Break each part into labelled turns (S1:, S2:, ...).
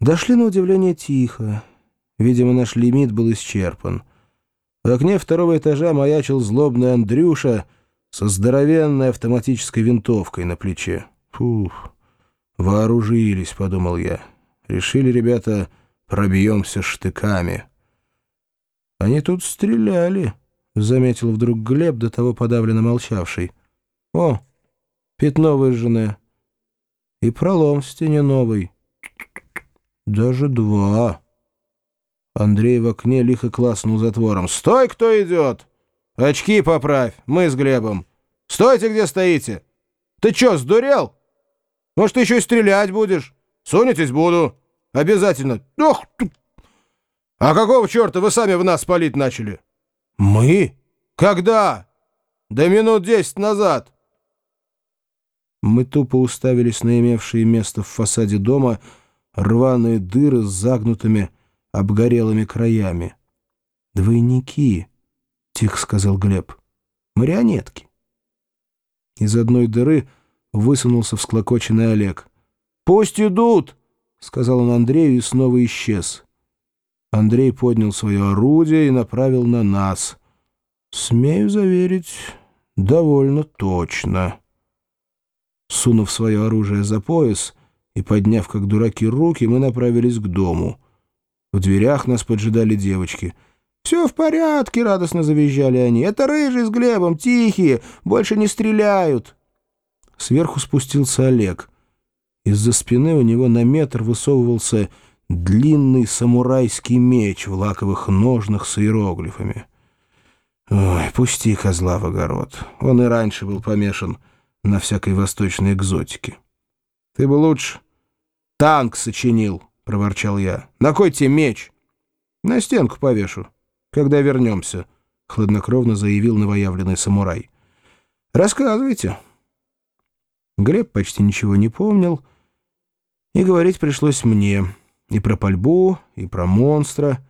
S1: Дошли на удивление тихо. Видимо, наш лимит был исчерпан. В окне второго этажа маячил злобный Андрюша со здоровенной автоматической винтовкой на плече. Фух, вооружились, подумал я. Решили ребята, пробьемся штыками. Они тут стреляли, заметил вдруг Глеб, до того подавленно молчавший. О, пятно выжженное. И пролом в стене новый. Даже два. Андрей в окне лихо класснул затвором. «Стой, кто идет! Очки поправь, мы с Глебом. Стойте, где стоите! Ты чё, сдурел? Может, ты еще и стрелять будешь? Сунетесь буду. Обязательно. Ох ты! А какого черта вы сами в нас палить начали?» «Мы? Когда?» «Да минут десять назад». Мы тупо уставились на имевшие место в фасаде дома рваные дыры с загнутыми, обгорелыми краями. «Двойники», — тихо сказал Глеб. «Марионетки». Из одной дыры высунулся всклокоченный Олег. «Пусть идут!» — сказал он Андрею и снова исчез. Андрей поднял свое орудие и направил на нас. «Смею заверить, довольно точно». Сунув свое оружие за пояс и подняв, как дураки, руки, мы направились к дому. В дверях нас поджидали девочки. «Все в порядке», — радостно завизжали они. «Это рыжий с Глебом, тихие, больше не стреляют». Сверху спустился Олег. Из-за спины у него на метр высовывался длинный самурайский меч в лаковых ножнах с иероглифами. Ой, пусти козла в огород. Он и раньше был помешан на всякой восточной экзотике. «Ты бы лучше танк сочинил», — проворчал я. «На кой тебе меч?» «На стенку повешу, когда вернемся», — хладнокровно заявил новоявленный самурай. «Рассказывайте». Глеб почти ничего не помнил, и говорить пришлось мне и про пальбу, и про монстра,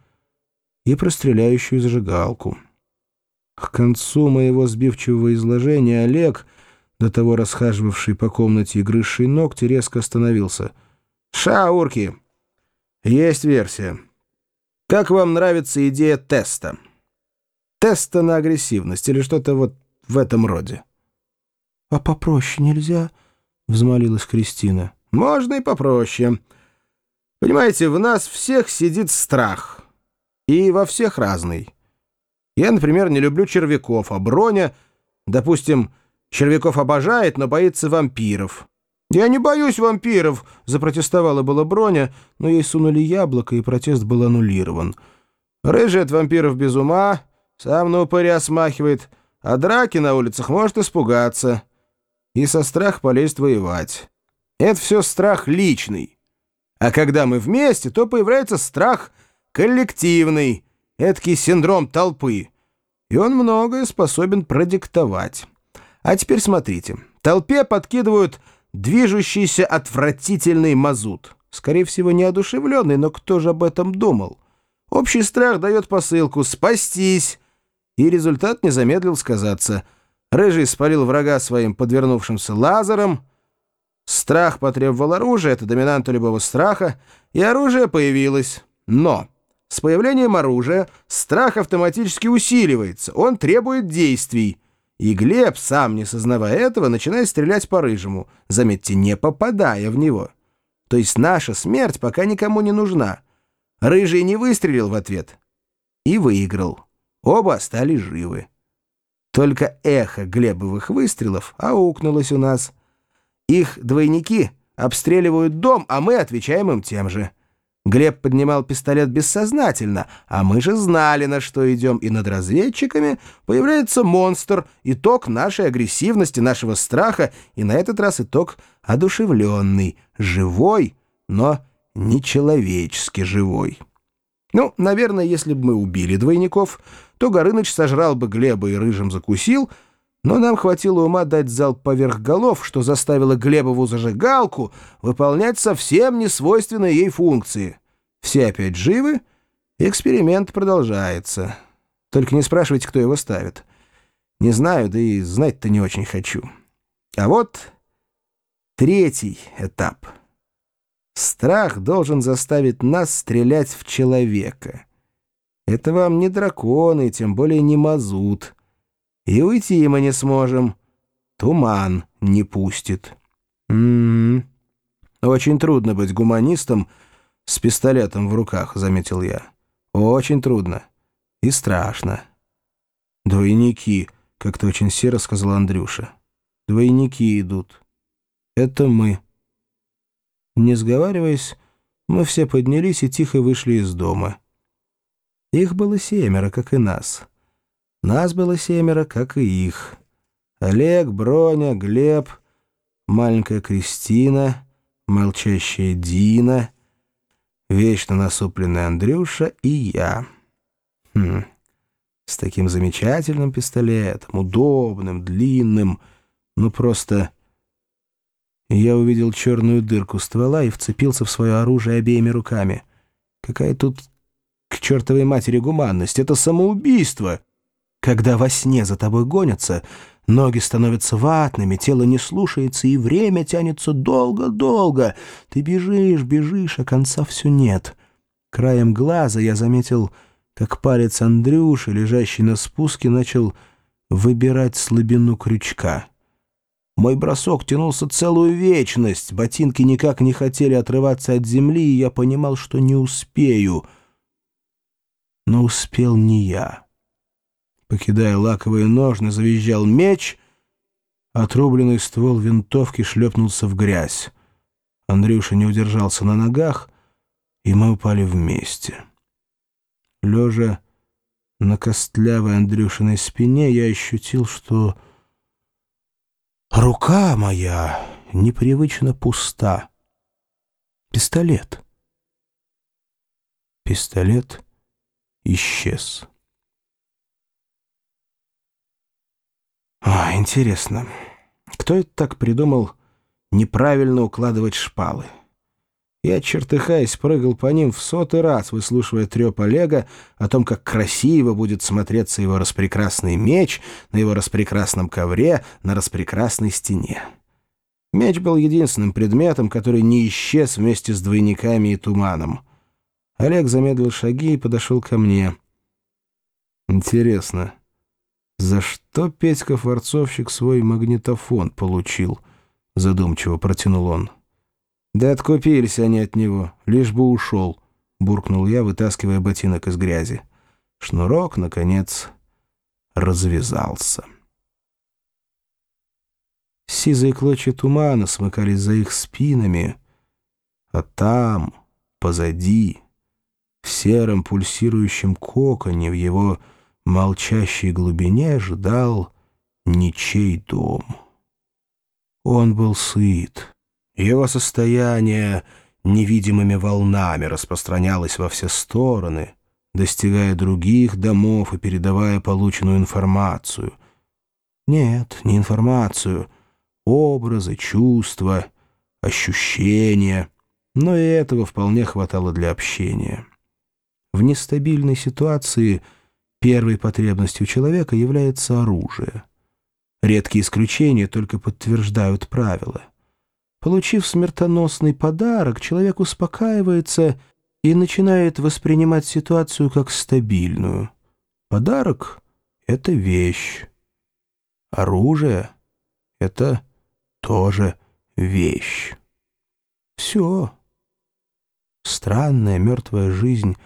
S1: и про стреляющую зажигалку. К концу моего сбивчивого изложения Олег — до того расхаживавший по комнате и грызший ногти, резко остановился. «Шаурки! Есть версия. Как вам нравится идея теста? Теста на агрессивность или что-то вот в этом роде?»
S2: «А попроще нельзя?» — взмолилась Кристина.
S1: «Можно и попроще. Понимаете, в нас всех сидит страх. И во всех разный. Я, например, не люблю червяков, а Броня, допустим, Червяков обожает, но боится вампиров. «Я не боюсь вампиров!» — запротестовала была Броня, но ей сунули яблоко, и протест был аннулирован. «Рыжий от вампиров без ума, сам на упыря смахивает, а драки на улицах может испугаться и со страх полезть воевать. Это все страх личный. А когда мы вместе, то появляется страх коллективный, эдакий синдром толпы, и он многое способен продиктовать». А теперь смотрите. Толпе подкидывают движущийся отвратительный мазут. Скорее всего, неодушевленный, но кто же об этом думал? Общий страх дает посылку «спастись», и результат не замедлил сказаться. Рыжий спалил врага своим подвернувшимся лазером. Страх потребовал оружия, это доминанта любого страха, и оружие появилось. Но с появлением оружия страх автоматически усиливается, он требует действий. И Глеб, сам не сознавая этого, начинает стрелять по рыжему, заметьте, не попадая в него. То есть наша смерть пока никому не нужна. Рыжий не выстрелил в ответ и выиграл. Оба стали живы. Только эхо Глебовых выстрелов аукнулось у нас. Их двойники обстреливают дом, а мы отвечаем им тем же. Глеб поднимал пистолет бессознательно, а мы же знали, на что идем, и над разведчиками появляется монстр, итог нашей агрессивности, нашего страха, и на этот раз итог одушевленный, живой, но нечеловечески живой. Ну, наверное, если бы мы убили двойников, то Горыныч сожрал бы Глеба и рыжим закусил — но нам хватило ума дать залп поверх голов, что заставило Глебову зажигалку выполнять совсем не свойственные ей функции. Все опять живы, эксперимент продолжается. Только не спрашивайте, кто его ставит. Не знаю, да и знать-то не очень хочу. А вот третий этап. Страх должен заставить нас стрелять в человека. Это вам не драконы, тем более не мазут. И уйти мы не сможем. Туман не пустит. М -м -м. Очень трудно быть гуманистом с пистолетом в руках, заметил я. Очень трудно. И страшно. Двойники, как-то очень серо сказал Андрюша. Двойники идут. Это мы. Не сговариваясь, мы все поднялись и тихо вышли из дома. Их было семеро, как и нас. Нас было семеро, как и их. Олег, Броня, Глеб, маленькая Кристина, молчащая Дина, вечно насупленный Андрюша и я. Хм, с таким замечательным пистолетом, удобным, длинным, ну просто... Я увидел черную дырку ствола и вцепился в свое оружие обеими руками. Какая тут к чертовой матери гуманность? Это самоубийство! Когда во сне за тобой гонятся, ноги становятся ватными, тело не слушается, и время тянется долго-долго. Ты бежишь, бежишь, а конца все нет. Краем глаза я заметил, как палец Андрюши, лежащий на спуске, начал выбирать слабину крючка. Мой бросок тянулся целую вечность, ботинки никак не хотели отрываться от земли, и я понимал, что не успею. Но успел не я. Покидая лаковые ножны, завизжал меч, отрубленный ствол винтовки шлепнулся в грязь. Андрюша не удержался на ногах, и мы упали вместе. Лежа на костлявой Андрюшиной спине, я ощутил, что... Рука моя непривычно пуста. Пистолет. Пистолет исчез. А, интересно, кто это так придумал неправильно укладывать шпалы? Я, чертыхаясь, прыгал по ним в сотый раз, выслушивая треп Олега о том, как красиво будет смотреться его распрекрасный меч на его распрекрасном ковре на распрекрасной стене. Меч был единственным предметом, который не исчез вместе с двойниками и туманом. Олег замедлил шаги и подошел ко мне. «Интересно, за что Петька-форцовщик свой магнитофон получил?» — задумчиво протянул он. «Да откупились они от него, лишь бы ушел», — буркнул я, вытаскивая ботинок из грязи. Шнурок, наконец, развязался. Сизые клочья тумана смыкались за их спинами, а там, позади, в сером пульсирующем коконе, в его молчащей глубине ждал ничей дом. Он был сыт. Его состояние невидимыми волнами распространялось во все стороны, достигая других домов и передавая полученную информацию. Нет, не информацию, образы, чувства, ощущения, но и этого вполне хватало для общения. В нестабильной ситуации первой потребностью человека является оружие. Редкие исключения только подтверждают правила. Получив смертоносный подарок, человек успокаивается и начинает воспринимать ситуацию как стабильную. Подарок — это вещь. Оружие — это тоже вещь. Все. Странная мертвая жизнь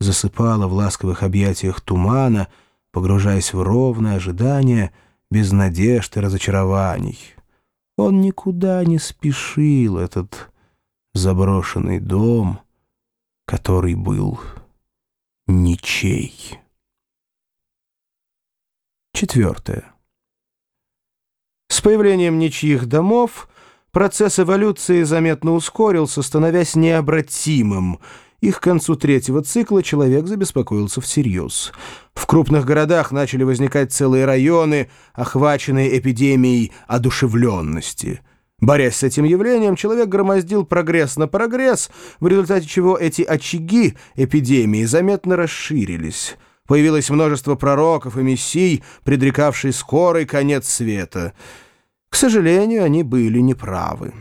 S1: засыпала в ласковых объятиях тумана, погружаясь в ровное ожидание без надежд и разочарований. Он никуда не спешил, этот заброшенный дом, который был ничей. Четвертое. С появлением ничьих домов процесс эволюции заметно ускорился, становясь необратимым — и к концу третьего цикла человек забеспокоился всерьез. В крупных городах начали возникать целые районы, охваченные эпидемией одушевленности. Борясь с этим явлением, человек громоздил прогресс на прогресс, в результате чего эти очаги эпидемии заметно расширились. Появилось множество пророков и мессий, предрекавшие скорый конец света. К сожалению, они были неправы.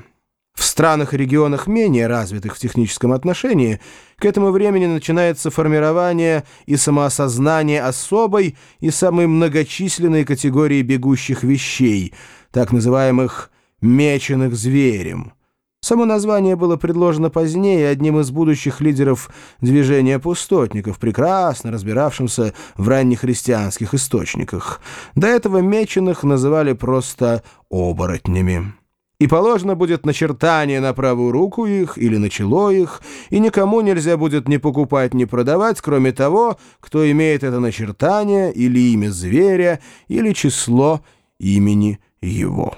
S1: В странах и регионах менее развитых в техническом отношении к этому времени начинается формирование и самоосознание особой и самой многочисленной категории бегущих вещей, так называемых «меченых зверем». Само название было предложено позднее одним из будущих лидеров движения пустотников, прекрасно разбиравшимся в раннехристианских источниках. До этого меченых называли просто «оборотнями» и положено будет начертание на правую руку их или на чело их, и никому нельзя будет ни покупать, ни продавать, кроме того, кто имеет это начертание или имя зверя, или число имени его».